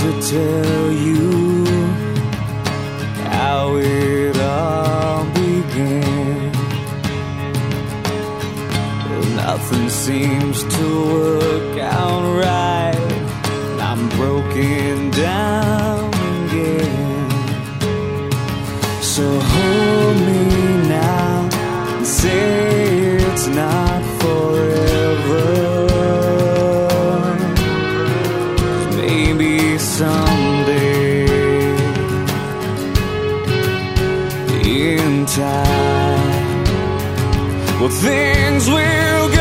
to tell you how it all began. Nothing seems to work out right. I'm broken down again. So hold me now and say it's not well, things will